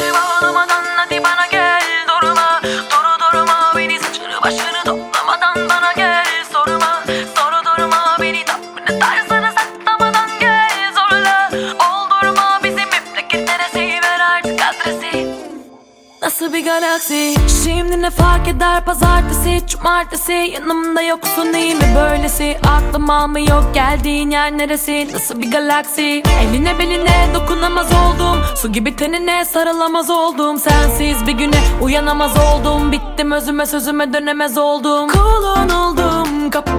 Bağlamadan hadi bana gel Durma, duru durma Beni saçını başını toplamadan Nasıl bir galaksi. Şimdi ne fark eder? Pazartesi Cumartesi. Yanımda yoksun iyi mi böylesi? Aklım almıyor geldiğin yer neresi? Nasıl bir galaksi? Eline beline dokunamaz oldum. Su gibi tenine sarılamaz oldum. Sensiz bir güne uyanamaz oldum. Bittim özüme sözüme dönemez oldum. Kulun oldum. Kapına